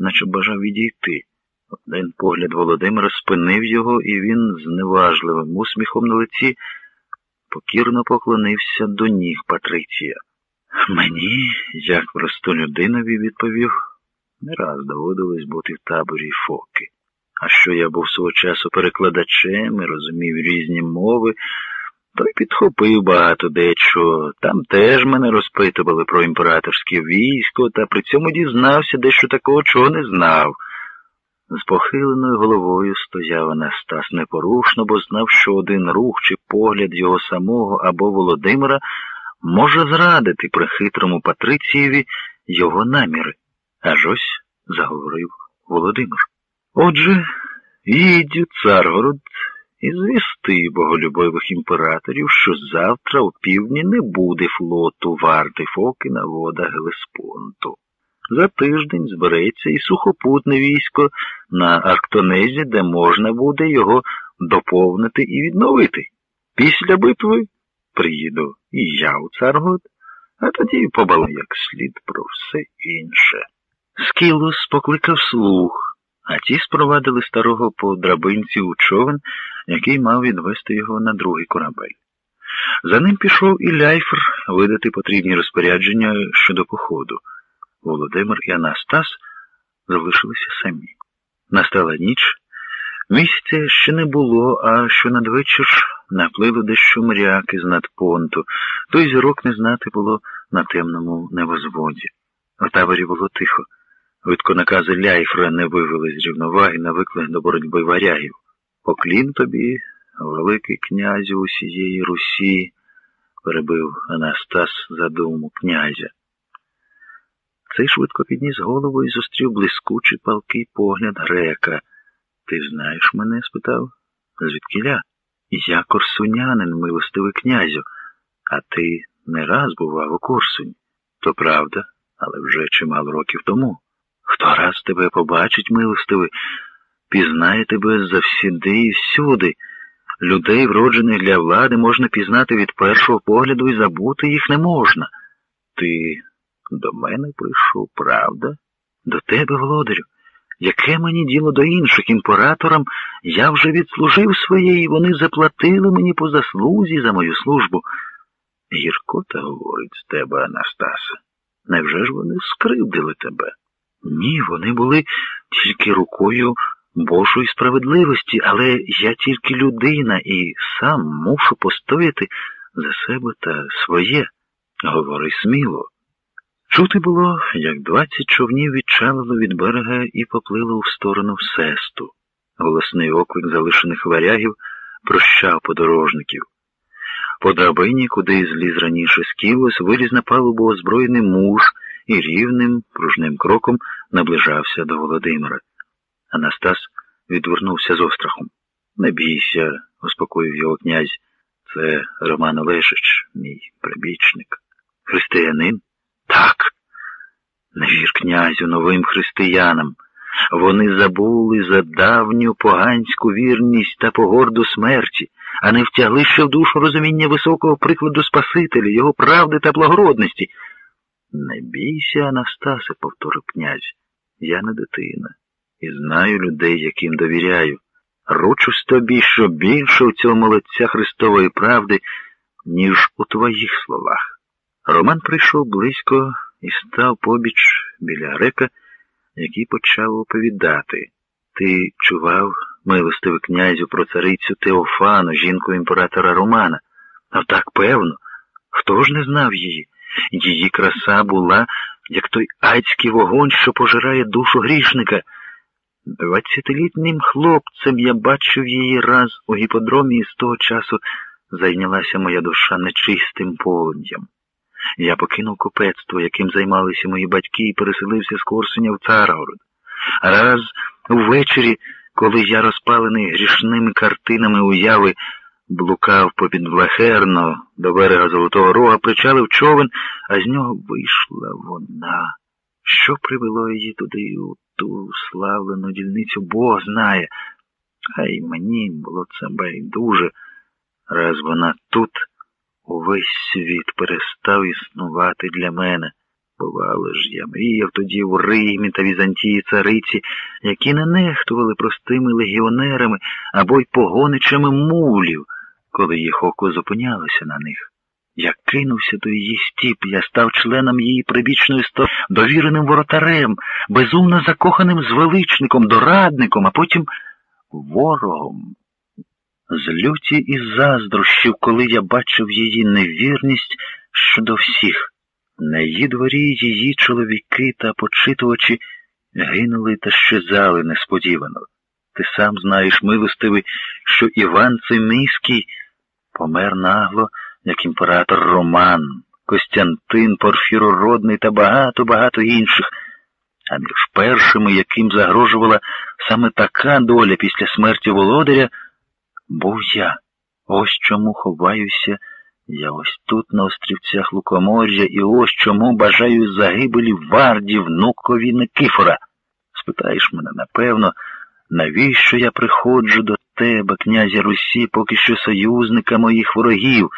наче бажав відійти. Один погляд Володимира спинив його, і він з неважливим усміхом на лиці покірно поклонився до ніг Патриція. Мені, як просто людинові, відповів, не раз доводилось бути в таборі Фоки. А що я був свого часу перекладачем і розумів різні мови, то й підхопив багато дечого. Там теж мене розпитували про імператорське військо, та при цьому дізнався дещо такого, чого не знав. З похиленою головою стояв Анастас непорушно, бо знав, що один рух чи погляд його самого або Володимира може зрадити при хитрому Патрицієві його наміри. Аж ось заговорив Володимир. Отже, їдь у Царгород і звісти боголюбивих імператорів, що завтра у півдні не буде флоту варти фоки на водах Гелеспонту. За тиждень збереться і сухопутне військо на Арктонезі, де можна буде його доповнити і відновити. Після битви приїду і я у Царгород, а тоді побалаю як слід про все інше. Скілос покликав слух, а ті спровадили старого по драбинці у човен, який мав відвести його на другий корабель. За ним пішов і Ляйфер видати потрібні розпорядження щодо походу. Володимир і Анастас залишилися самі. Настала ніч, місця ще не було, а що надвечір наплили дещо мряки з надпонту, той зірок не знати було на темному небозводі. У таборі було тихо. Видко накази Ляйфра не вивели з рівноваги на виклик до боротьби варягів. Поклін тобі, великий князю усієї Русі, перебив Анастас задуму князя. Цей швидко підніс голову і зустрів блискучий палкий погляд грека. Ти знаєш мене? спитав. Звідкіля? Я корсунянин, милостивий князю, а ти не раз бував у Корсуні. То правда, але вже чимало років тому. Хто раз тебе побачить, милостивий, пізнає тебе завсіди і всюди. Людей, вроджених для влади, можна пізнати від першого погляду і забути їх не можна. Ти до мене прийшов, правда? До тебе, володарю. Яке мені діло до інших імператорам, я вже відслужив своє, і вони заплатили мені по заслузі за мою службу. Гіркота говорить з тебе, Анастасе. Невже ж вони скривдили тебе? Ні, вони були тільки рукою Божої справедливості, але я тільки людина і сам мушу постояти за себе та своє. Говори сміло. Чути було, як двадцять човнів відчалило від берега і поплило в сторону сесту. Голосний оклик залишених варягів прощав подорожників. По драбині, куди зліз раніше скілось, виліз на палубу озброєний муж і рівним, пружним кроком наближався до Володимира. Анастас відвернувся з острахом. Не бійся, успокоїв його князь. Це Роман Олешич, мій прибічник. Християнин? Так. Не вір князю новим християнам. Вони забули за давню поганську вірність та погорду смерті, а не втягли ще в душу розуміння високого прикладу Спасителя, його правди та благородності. Не бійся, Анастасе, повторив князь, я не дитина і знаю людей, яким довіряю. Ручусь тобі, що більше у цьому молодця Христової правди, ніж у твоїх словах. Роман прийшов близько і став побіч біля грека, який почав оповідати. Ти чував, милостивий князю, про царицю Теофану, жінку імператора Романа. А так певно, хто ж не знав її? Її краса була, як той адський вогонь, що пожирає душу грішника. Двадцятилітнім хлопцем я бачив її раз у гіподромі, і з того часу зайнялася моя душа нечистим полум'ям. Я покинув купецтво, яким займалися мої батьки, і переселився з Корсуня в Царгород. Раз увечері, коли я розпалений грішними картинами уяви, блукав попід Влахерно до берега Золотого Рога, причалив човен, а з нього вийшла вона. Що привело її туди, у ту славлену дільницю, Бог знає. А й мені було це байдуже, раз вона тут. Увесь світ перестав існувати для мене. Бувало ж, я мріяв тоді в Римі та Візантії цариці, які не нехтували простими легіонерами або й погоничами мулів, коли їх око зупинялося на них. Я кинувся до її стіп, я став членом її прибічної сто, довіреним воротарем, безумно закоханим звеличником, дорадником, а потім ворогом. З люті і заздрощів, коли я бачив її невірність щодо всіх. На її дворі її чоловіки та почитувачі гинули та щезали несподівано. Ти сам знаєш, милостивий, що Іван Цимиський помер нагло, як імператор Роман, Костянтин, Порфірородний та багато-багато інших, а між першими, яким загрожувала саме така доля після смерті володаря, був я. Ось чому ховаюся. Я ось тут, на острівцях Лукомор'я, і ось чому бажаю загибелі варді внукові Никифора. Спитаєш мене, напевно, навіщо я приходжу до тебе, князя Русі, поки що союзника моїх ворогів?